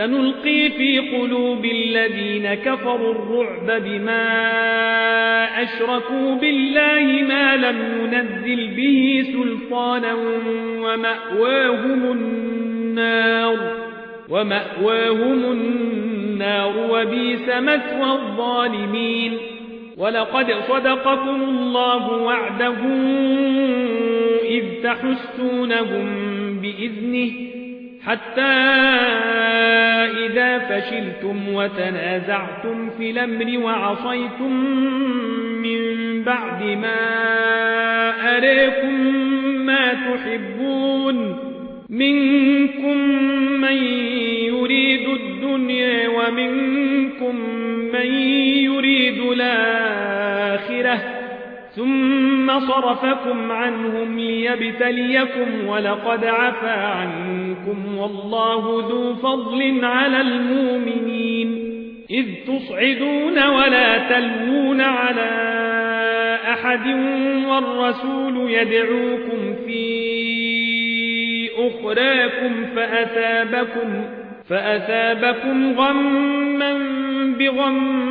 سنلقي في قلوب الذين كفروا الرعب بما أشركوا بالله ما لم ينزل به سلطانا ومأواهم النار ومأواهم النار وبيس مثوى الظالمين ولقد صدقكم الله وعده إذ تحسونهم بإذنه حتى إذا فشلتم وتنازعتم في الأمر وعصيتم من بعد ما أريكم ما تحبون منكم من يريد الدنيا ومنكم من يريد الآخرة ثم صرفكم عنهم ليبتليكم ولقد عفى عنكم والله ذو فضل على المؤمنين إذ تصعدون ولا تلوون على أحد والرسول يدعوكم في أخراكم فأثابكم, فأثابكم غما بغم